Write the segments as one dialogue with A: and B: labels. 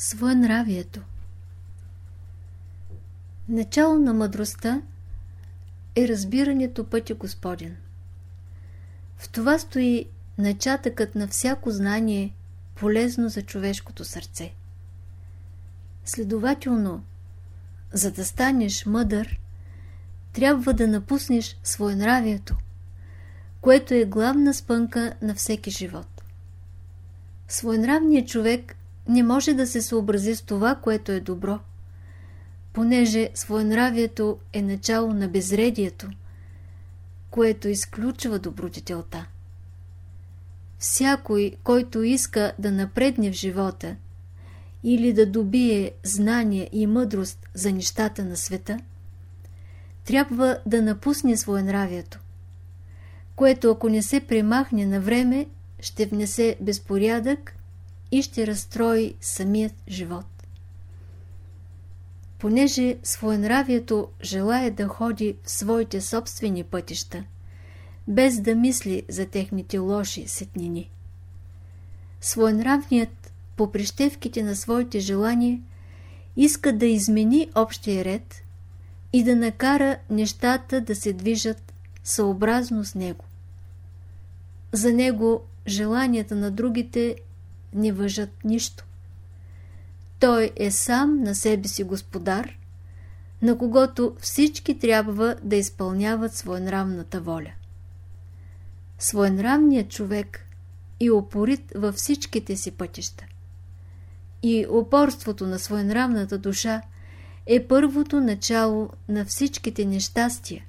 A: Своенравието Начало на мъдростта е разбирането пътя Господен. В това стои начатъкът на всяко знание, полезно за човешкото сърце. Следователно, за да станеш мъдър, трябва да напуснеш своенравието, което е главна спънка на всеки живот. Своенравният човек не може да се съобрази с това, което е добро, понеже своенравието е начало на безредието, което изключва добродетелта. Всякой, който иска да напредне в живота или да добие знание и мъдрост за нещата на света, трябва да напусне своенравието, което ако не се премахне на време, ще внесе безпорядък и ще разстрои самият живот. Понеже своенравието желая да ходи в своите собствени пътища, без да мисли за техните лоши сетнини. Своенравният по прищевките на своите желания иска да измени общия ред и да накара нещата да се движат съобразно с него. За него желанията на другите не въжат нищо. Той е сам на себе си господар, на когото всички трябва да изпълняват своенравната воля. Своенравният човек и опорит във всичките си пътища. И упорството на своенравната душа е първото начало на всичките нещастия,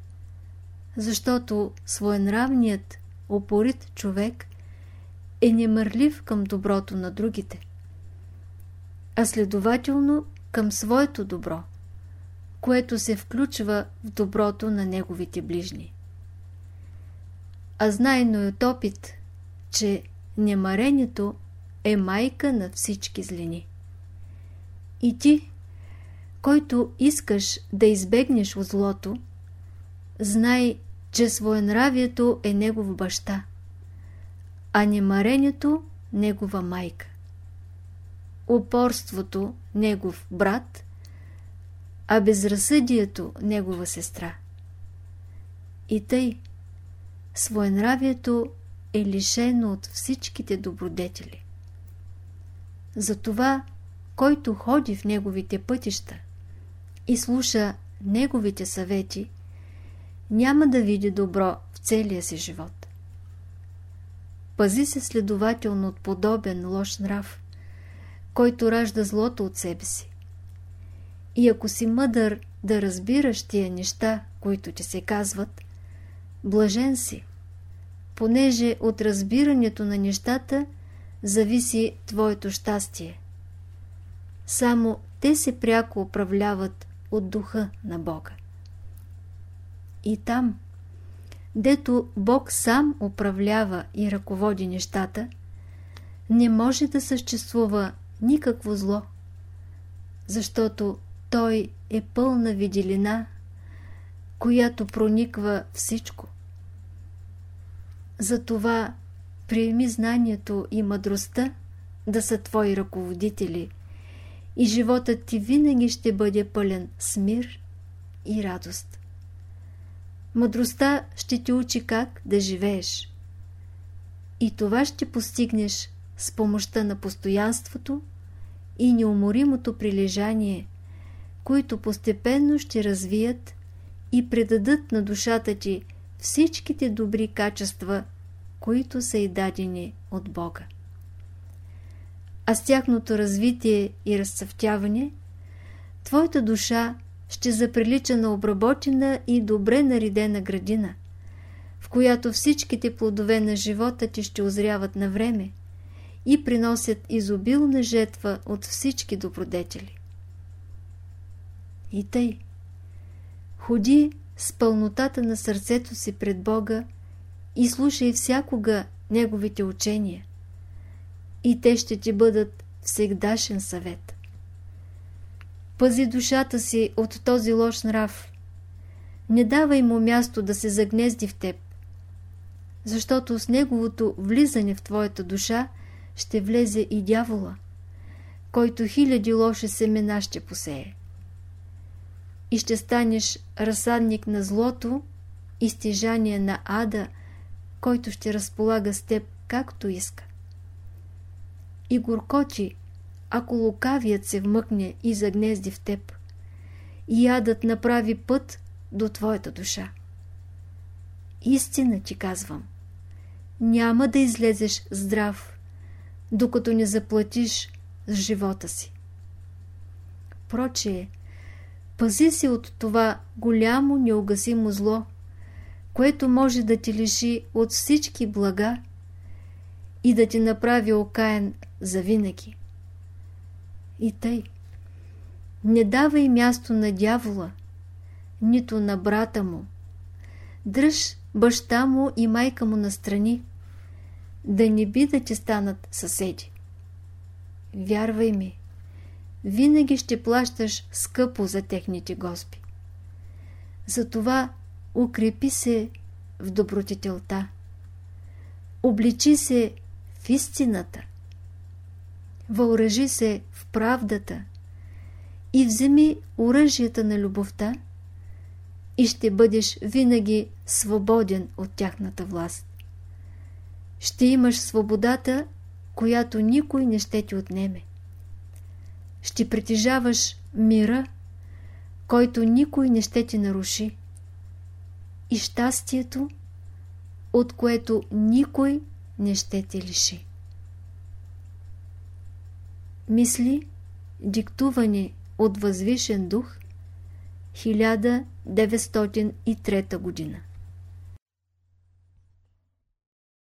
A: защото своенравният опорит човек е немърлив към доброто на другите, а следователно към своето добро, което се включва в доброто на неговите ближни. А знайно е от опит, че немарението е майка на всички злини. И ти, който искаш да избегнеш от злото, знай, че своенравието е негов баща – а немарението – негова майка. Упорството – негов брат, а безразсъдието – негова сестра. И тъй, своенравието е лишено от всичките добродетели. Затова, който ходи в неговите пътища и слуша неговите съвети, няма да види добро в целия си живот. Пази се следователно от подобен лош нрав, който ражда злото от себе си. И ако си мъдър да разбираш тия неща, които ти се казват, блажен си, понеже от разбирането на нещата зависи твоето щастие. Само те се пряко управляват от духа на Бога. И там, дето Бог сам управлява и ръководи нещата, не може да съществува никакво зло, защото Той е пълна виделина, която прониква всичко. Затова приеми знанието и мъдростта да са Твои ръководители и животът ти винаги ще бъде пълен с мир и радост. Мъдростта ще ти учи как да живееш. И това ще постигнеш с помощта на постоянството и неуморимото прилежание, които постепенно ще развият и предадат на душата ти всичките добри качества, които са и дадени от Бога. А с тяхното развитие и разцъфтяване, твоята душа ще заприлича на обработена и добре наредена градина, в която всичките плодове на живота ти ще озряват на време и приносят изобилна жетва от всички добродетели. И тъй, ходи с пълнотата на сърцето си пред Бога и слушай всякога Неговите учения, и те ще ти бъдат всегдашен съвет. Пази душата си от този лош нрав. Не давай му място да се загнезди в теб, защото с неговото влизане в твоята душа ще влезе и дявола, който хиляди лоши семена ще посее. И ще станеш разсадник на злото и стижание на ада, който ще разполага с теб както иска. И горкочи, ако лукавият се вмъкне и загнезди в теб, и ядът направи път до твоята душа. Истина ти казвам, няма да излезеш здрав, докато не заплатиш с живота си. Прочее, пази се от това голямо неугасимо зло, което може да ти лиши от всички блага и да ти направи окаен за винаги. И тъй, не давай място на дявола, нито на брата му. Дръж баща му и майка му настрани, да не би да ти станат съседи. Вярвай ми, винаги ще плащаш скъпо за техните госпи. Затова укрепи се в добротителта. Обличи се в истината. Въоръжи се в правдата и вземи оръжията на любовта и ще бъдеш винаги свободен от тяхната власт. Ще имаш свободата, която никой не ще ти отнеме. Ще притежаваш мира, който никой не ще ти наруши. И щастието, от което никой не ще те лиши. Мисли, диктувани от възвишен дух, 1903 година.